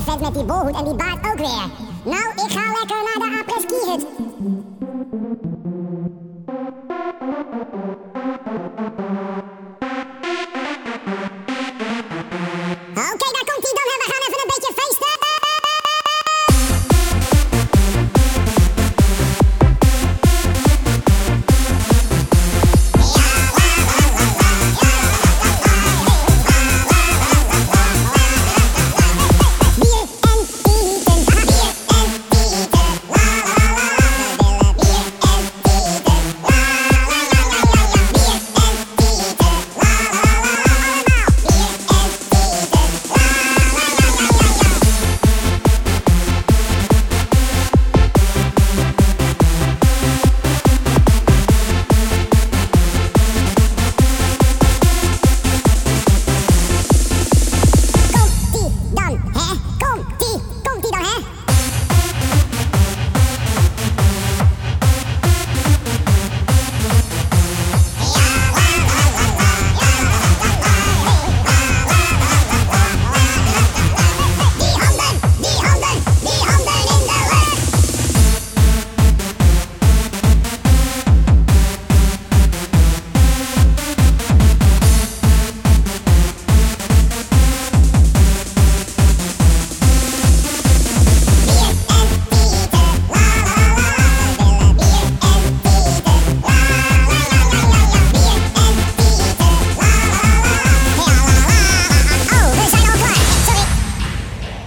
die vent met die bolhoed en die baard ook weer. Nou, ik ga lekker naar de apres-ski hut. Oké, okay,